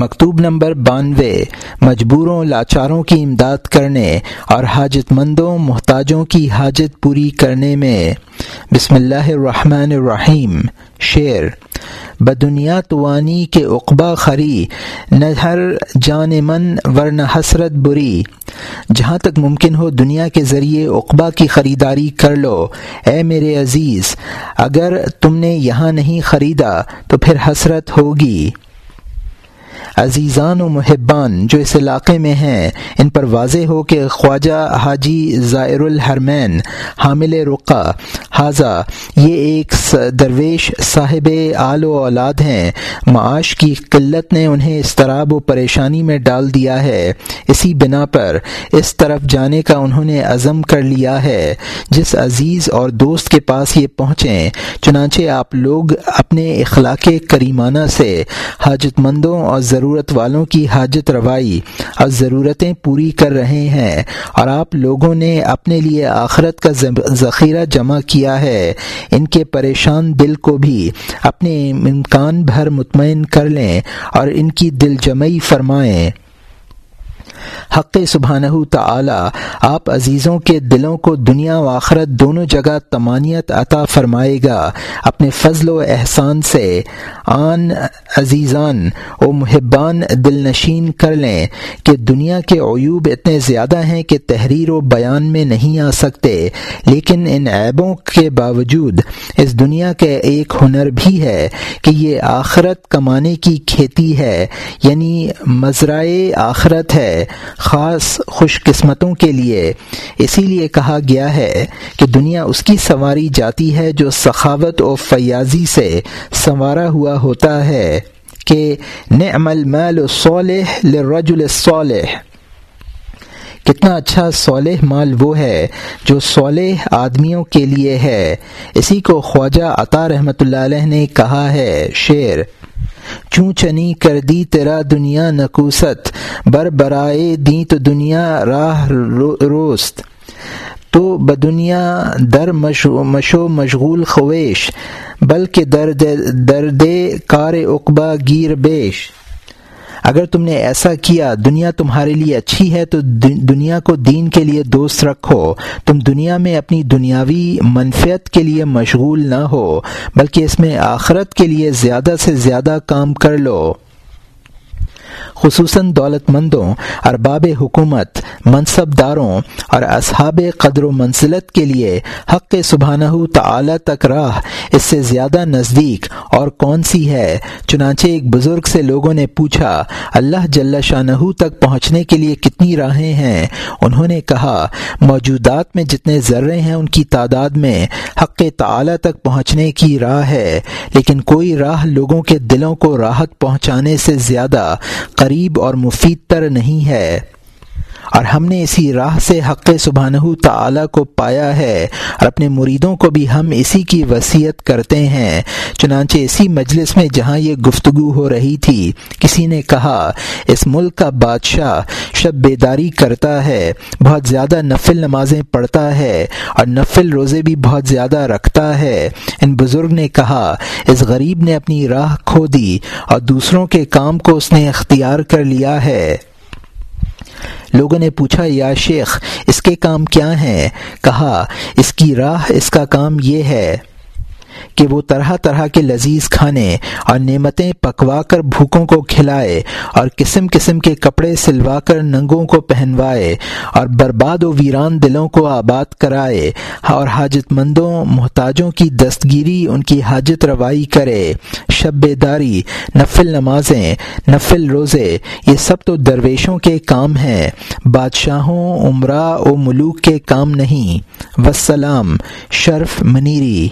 مکتوب نمبر بانوے، مجبوروں، لاچاروں کی امداد کرنے اور حاجت مندوں محتاجوں کی حاجت پوری کرنے میں۔ بسم اللہ الرحمن الرحیم۔ شعر۔ بدنیا توانی کے اقبا خری نہ ہر جان من ورنہ حسرت بری۔ جہاں تک ممکن ہو دنیا کے ذریعے اقبا کی خریداری کر لو، اے میرے عزیز، اگر تم نے یہاں نہیں خریدا تو پھر حسرت ہوگی۔ عزیزان و محبان جو اس علاقے میں ہیں، ان پر واضح ہو کہ خواجہ حاجی زائر الحرمین، حامل رقا حاضہ، یہ ایک درویش صاحب آل و اولاد ہیں۔ معاش کی قلت نے انہیں اضطراب و پریشانی میں ڈال دیا ہے۔ اسی بنا پر اس طرف جانے کا انہوں نے عزم کر لیا ہے۔ جس عزیز اور دوست کے پاس یہ پہنچیں، چنانچہ آپ لوگ اپنے اخلاق کریمانہ سے حاجت مندوں اور ضرور ضرورت والوں کی حاجت روائی اور ضرورتیں پوری کر رہے ہیں اور آپ لوگوں نے اپنے لیے آخرت کا ذخیرہ جمع کیا ہے۔ ان کے پریشان دل کو بھی اپنے امکان بھر مطمئن کر لیں اور ان کی دل جمعی فرمائیں۔ حق سبحانہ تعالی، آپ عزیزوں کے دلوں کو دنیا و آخرت دونوں جگہ تمانیت عطا فرمائے گا۔ اپنے فضل و احسان سے آن عزیزان و محبان دل نشین کر لیں کہ دنیا کے عیوب اتنے زیادہ ہیں کہ تحریر و بیان میں نہیں آ سکتے۔ لیکن ان عیبوں کے باوجود اس دنیا کے ایک ہنر بھی ہے کہ یہ آخرت کمانے کی کھیتی ہے یعنی مزرائے آخرت ہے۔ خاص خوش قسمتوں کے لیے۔ اسی لیے کہا گیا ہے کہ دنیا اس کی سنواری جاتی ہے جو سخاوت و فیاضی سے سنوارا ہوا ہوتا ہے کہ نعم المال الصالح للرجل الصالح۔ کتنا اچھا صالح مال وہ ہے جو صالح آدمیوں کے لیے ہے۔ اسی کو خواجہ عطا رحمۃ اللہ علیہ نے کہا ہے شعر۔ چوں چنی کر دی تیرا دنیا نکوست؟ بر برائے دی تو دنیا راہ روست۔ تو بدنیا در مشو مشغول خویش، بلکہ درد درد کار اقبا گیر بیش۔ اگر تم نے ایسا کیا، دنیا تمہارے لیے اچھی ہے، تو دنیا کو دین کے لیے دوست رکھو۔ تم دنیا میں اپنی دنیاوی منفیت کے لیے مشغول نہ ہو، بلکہ اس میں آخرت کے لیے زیادہ سے زیادہ کام کر لو۔ خصوصاً دولت مندوں ارباب حکومت، منصب داروں اور اصحاب قدر و منزلت کے لیے حق سبحانہ تعالی تک راہ اس سے زیادہ نزدیک اور کون سی ہے؟ چنانچہ ایک بزرگ سے لوگوں نے پوچھا، اللہ جل شاہ تک پہنچنے کے لیے کتنی راہیں ہیں؟ انہوں نے کہا، موجودات میں جتنے ذرے ہیں ان کی تعداد میں حق تعالی تک پہنچنے کی راہ ہے، لیکن کوئی راہ لوگوں کے دلوں کو راحت پہنچانے سے زیادہ قریب اور مفید تر نہیں ہے۔ اور ہم نے اسی راہ سے حق سبحانہ تعالی کو پایا ہے اور اپنے مریدوں کو بھی ہم اسی کی وصیت کرتے ہیں۔ چنانچہ اسی مجلس میں جہاں یہ گفتگو ہو رہی تھی، کسی نے کہا، اس ملک کا بادشاہ شب بیداری کرتا ہے، بہت زیادہ نفل نمازیں پڑھتا ہے اور نفل روزے بھی بہت زیادہ رکھتا ہے۔ ان بزرگ نے کہا، اس غریب نے اپنی راہ کھو دی اور دوسروں کے کام کو اس نے اختیار کر لیا ہے۔ لوگوں نے پوچھا، یا شیخ، اس کے کام کیا ہیں؟ کہا، اس کی راہ، اس کا کام یہ ہے۔ کہ وہ طرح طرح کے لذیذ کھانے اور نعمتیں پکوا کر بھوکوں کو کھلائے اور قسم قسم کے کپڑے سلوا کر ننگوں کو پہنوائے اور برباد و ویران دلوں کو آباد کرائے اور حاجت مندوں محتاجوں کی دستگیری، ان کی حاجت روائی کرے۔ شب بیداری نفل نمازیں، نفل روزے، یہ سب تو درویشوں کے کام ہیں۔ بادشاہوں عمرہ و ملوک کے کام نہیں۔ وسلام شرف منیری۔